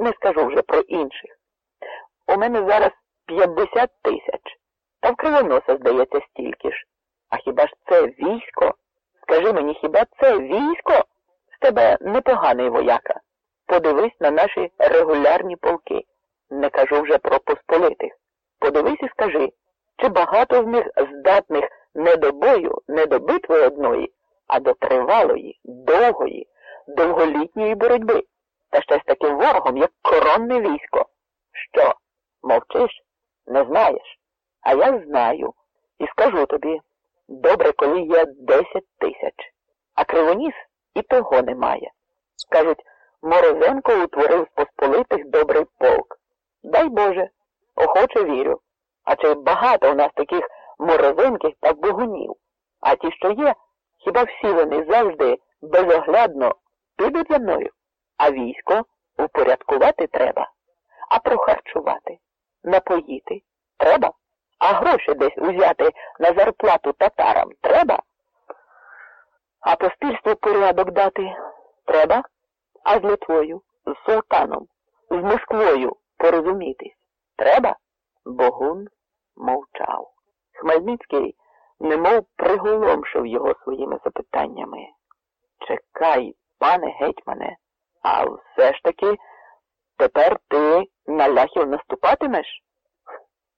Не скажу вже про інших. У мене зараз 50 тисяч. Та в кривоноса, здається, стільки ж. А хіба ж це військо? Скажи мені, хіба це військо? З тебе непоганий вояка. Подивись на наші регулярні полки. Не кажу вже про посполитих. Подивись і скажи, чи багато з них здатних не до бою, не до битви одної, а до тривалої, довгої, довголітньої боротьби, та ще з таким ворогом, як коронне військо. Що, мовчиш? Не знаєш? А я знаю. І скажу тобі, добре, коли є десять тисяч, а кривоніс і того немає. Скажуть, Морозенко утворив з посполитих добрий полк. Дай Боже, охоче вірю. А чи багато у нас таких морозеньких та богунів? А ті, що є, хіба всі вони завжди безоглядно підуть за мною? А військо упорядкувати треба, а прохарчувати, напоїти треба, а гроші десь узяти на зарплату татарам треба, а поспільству порядок дати треба, а з Литвою, з султаном, з Москвою порозумітись треба? Богун мовчав. Хмельницький немов приголомшив його своїми запитаннями. Чекай, пане гетьмане, а все ж таки тепер ти на ляхів наступатимеш?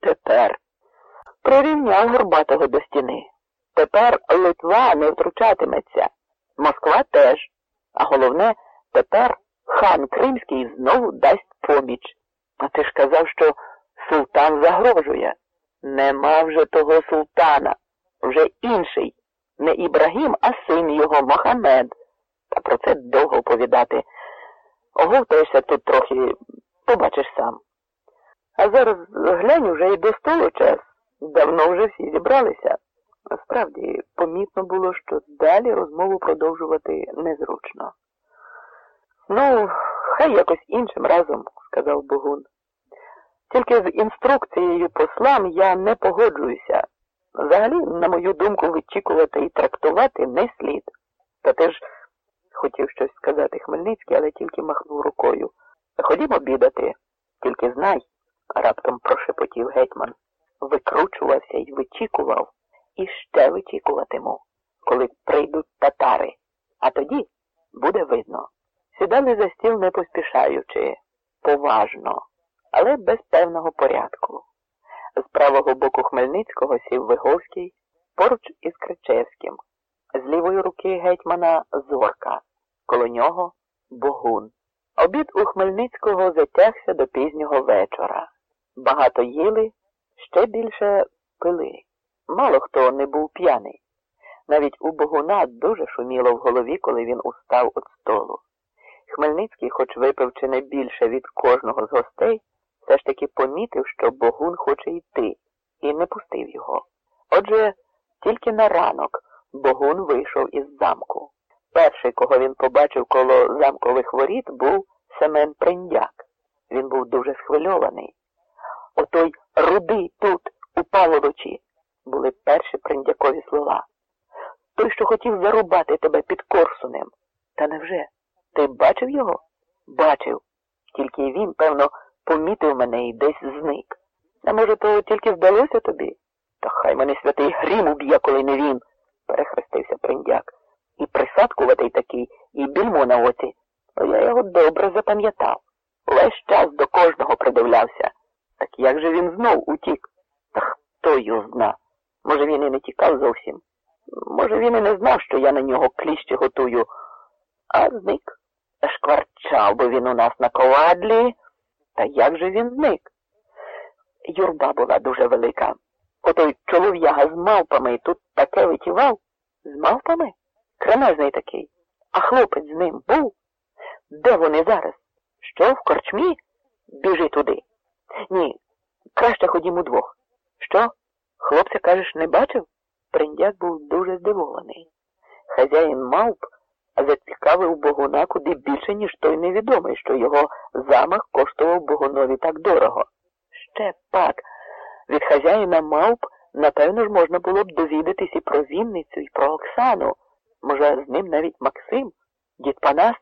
Тепер. Прирівняв Горбатого до стіни. Тепер Литва не втручатиметься. Москва теж. А головне, тепер хан Кримський знову дасть поміч. А ти ж казав, що султан загрожує. Нема вже того султана, вже інший. Не Ібрагім, а син його Мохамед. Та про це довго оповідати. Оговтаєшся тут трохи, побачиш сам. А зараз глянь уже й до столу час. Давно вже всі зібралися. Справді, помітно було, що далі розмову продовжувати незручно. Ну, хай якось іншим разом, сказав Богун. Тільки з інструкцією послам я не погоджуюся. Взагалі, на мою думку, вичікувати і трактувати не слід. Та ти ж хотів щось сказати Хмельницький, але тільки махнув рукою. Ходімо обідати, тільки знай, раптом прошепотів гетьман. Викручувався і вичікував, і ще вичікуватиму, коли прийдуть татари. А тоді буде видно. Сідали за стіл не поспішаючи, поважно, але без певного порядку. З правого боку Хмельницького сів Виговський поруч із Кричевським, з лівої руки гетьмана Зорка, коло нього Богун. Обід у Хмельницького затягся до пізнього вечора. Багато їли, ще більше пили. Мало хто не був п'яний. Навіть у Богуна дуже шуміло в голові, коли він устав від столу. Хмельницький, хоч випив чи не більше від кожного з гостей, все ж таки помітив, що Богун хоче йти, і не пустив його. Отже, тільки на ранок Богун вийшов із замку. Перший, кого він побачив коло замкових воріт, був Семен Приндяк. Він був дуже схвильований. Отой рудий тут, у Павловичі, були перші приндякові слова. Той, що хотів зарубати тебе під Корсунем. Та невже? Ти бачив його? Бачив. Тільки він, певно, помітив мене і десь зник. А може, то тільки здалося тобі? Та хай мене святий грім уб'є, коли не він, перехрестився приндяк. І присадкуватий такий, і більмо на оці. Я його добре запам'ятав. Весь час до кожного придивлявся. Так як же він знов утік? Та хто його зна? Може, він і не тікав зовсім. Може, він і не знав, що я на нього кліщі готую, а зник. Шкварчав би він у нас на ковадлі. Та як же він зник? Юрба була дуже велика. Отой чолов'яга з мавпами тут таке витівав. З мавпами? Кремезний такий. А хлопець з ним був? Де вони зараз? Що, в корчмі? Біжи туди. Ні, краще ходімо двох. Що? Хлопця, кажеш, не бачив? Приндяк був дуже здивований. Хазяїн мавп зацікавив Богуна куди більше, ніж той невідомий, що його замах коштував Богунові так дорого. Ще пак, від хазяїна мавп, напевно ж, можна було б довідатись і про Вінницю, і про Оксану. Може, з ним навіть Максим, дід Панас,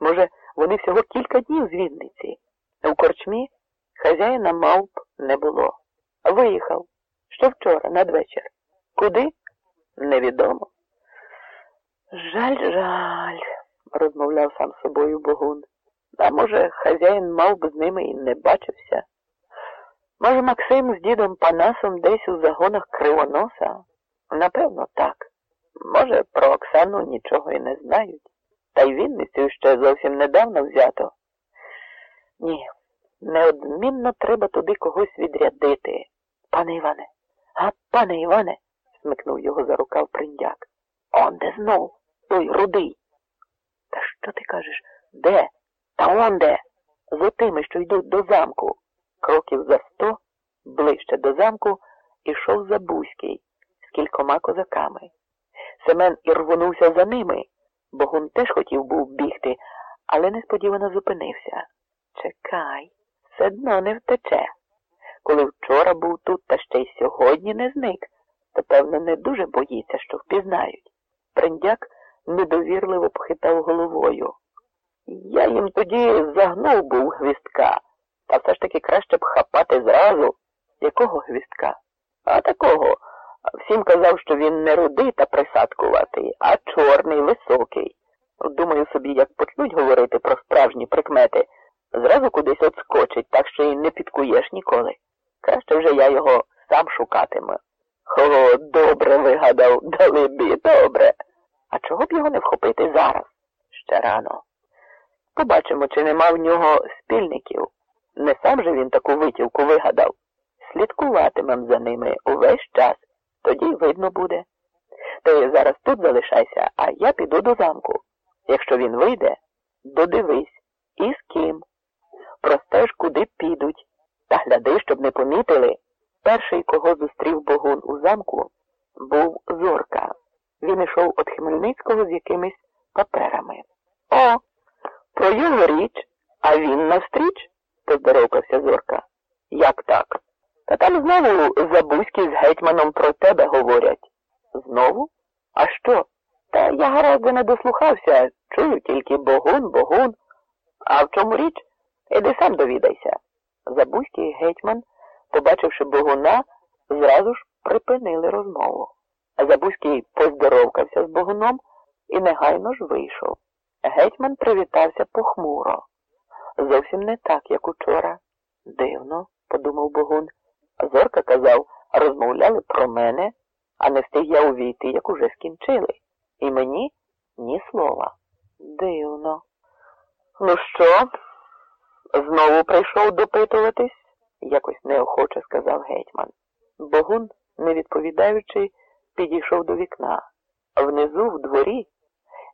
може, вони всього кілька днів з Вінниці. у корчмі хазяїна мавп не було. Виїхав. Що вчора, надвечір. Куди? Невідомо. Жаль, жаль, розмовляв сам з собою Богун. А може, хазяїн мав би з ними і не бачився. Може, Максим з дідом Панасом десь у загонах кривоноса? Напевно, так. Може, про Оксану нічого і не знають. Та й Вінницю ще зовсім недавно взято. Ні, неодмінно треба туди когось відрядити. Пане Іване, а пане Іване, смикнув його за рукав приндяк. Он де знов, той рудий. Та що ти кажеш? Де? Та он де? З отими, що йдуть до замку. Кроків за сто, ближче до замку, ішов Забузький з кількома козаками. Семен і рвонувся за ними. Богун теж хотів був бігти, але несподівано зупинився. Чекай, все одно не втече. Коли вчора був тут та ще й сьогодні не зник, то, певно, не дуже боїться, що впізнають. Приндяк недовірливо похитав головою. Я їм тоді загнув був гвістка, та все ж таки краще б хапати зразу. Якого гвістка? А такого. Всім казав, що він не рудий та присадкуватий, а чорний, високий. Думаю собі, як почнуть говорити про справжні прикмети, зразу кудись отскочить, так що й не підкуєш ніколи. Краще вже я його сам шукатиму. О, добре вигадав, далебі, добре. А чого б його не вхопити зараз? Ще рано. Побачимо, чи нема в нього спільників. Не сам же він таку витівку вигадав. Слідкуватимем за ними увесь час. Тоді видно буде. Ти зараз тут залишайся, а я піду до замку. Якщо він вийде, додивись, і з ким. Простеж, куди підуть. Та гляди, щоб не помітили. Перший, кого зустрів Богун у замку, був Зорка. Він ішов від Хмельницького з якимись паперами. О, про його річ, а він навстріч, поздоровкався Зорка. Як так? Та там знову Забузькі з гетьманом про тебе говорять. Знову? А що? Та я гаразд не дослухався, чую тільки Богун, Богун. А в чому річ? Іди сам довідайся. Забузький гетьман, побачивши Богуна, зразу ж припинили розмову. Забузький поздоровкався з Богуном і негайно ж вийшов. Гетьман привітався похмуро. Зовсім не так, як учора. Дивно, подумав Богун. Зорка казав, розмовляли про мене, а не встиг я увійти, як уже скінчили. І мені ні слова. Дивно. Ну що, знову прийшов допитуватись? якось неохоче сказав гетьман. Богун, не відповідаючи, підійшов до вікна. Внизу, в дворі,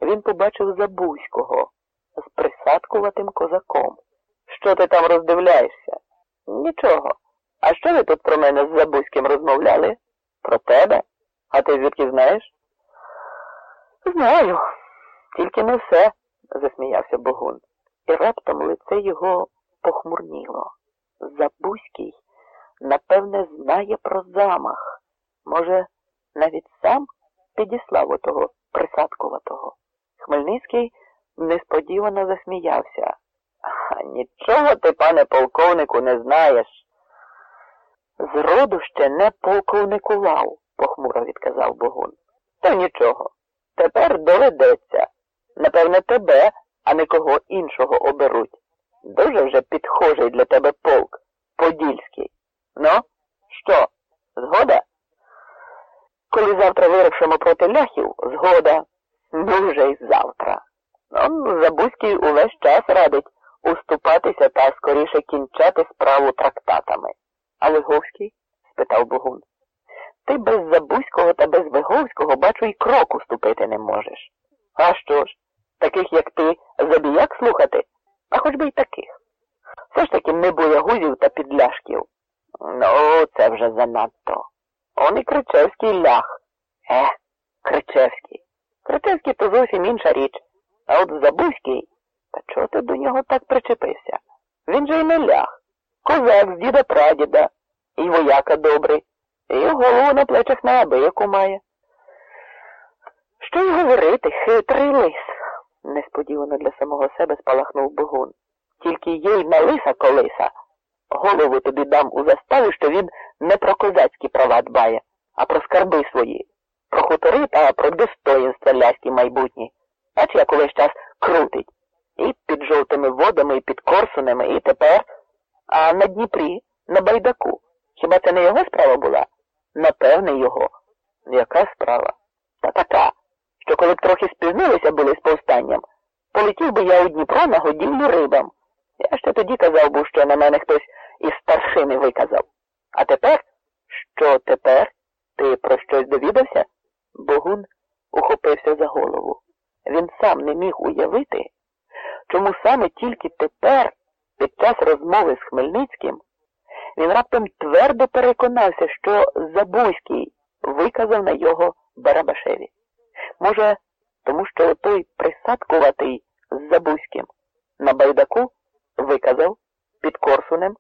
він побачив Забузького з присадкуватим козаком. Що ти там роздивляєшся? Нічого. А що ви тут про мене з Забузьким розмовляли? Про тебе? А ти звідки знаєш? Знаю, тільки не все, засміявся Богун. І раптом лице його похмурніло. Забузький, напевне, знає про замах. Може, навіть сам підіслав отого присадкуватого. Хмельницький несподівано засміявся. Нічого ти, пане полковнику, не знаєш. Зроду ще не полковникував, похмуро відказав Богун. Та нічого. Тепер доведеться. Напевне, тебе, а не кого іншого оберуть. Дуже вже підхожий для тебе полк, Подільський. Ну, що, згода? Коли завтра вирушимо проти ляхів, згода. Ну вже й завтра. Он Забузький увесь час радить уступатися та скоріше кінчати справу трактатами. А Виговський? спитав Богун. Ти без Забузького та без Виговського, бачу, і кроку ступити не можеш. А що ж, таких, як ти, забіяк слухати, а хоч би й таких. Все ж таки не боягузів та підляшків. Ну, це вже занадто. Он і Кричевський лях. Е, Кричевський. Кричевський то зовсім інша річ. А от Забузький, та чого ти до нього так причепився? Він же й не ляг. Козак з діда прадіда, і вояка добрий, і голову на плечах неабияку має. Що й говорити, хитрий лис, несподівано для самого себе спалахнув Богун. Тільки їй малиса колиса. Голову тобі дам у заставі, що він не про козацькі права дбає, а про скарби свої, про хутори та про достоїнства ляські майбутні. Бач, як увесь час крутить. І під жовтими водами, і під Корсунами, і тепер. А на Дніпрі, на байдаку. Хіба це не його справа була? Напевне, його. Яка справа? Та така, що коли б трохи спізнилися були з повстанням, полетів би я у Дніпро на годівлю рибам. Я ще тоді казав був, що на мене хтось із старшини виказав. А тепер? Що тепер? Ти про щось довідався? Богун ухопився за голову. Він сам не міг уявити, чому саме тільки тепер, під час розмови з Хмельницьким, він раптом твердо переконався, що Забузький виказав на його Барабашеві. Може, тому що той присадкуватий з Забузьким на байдаку виказав під Корсунем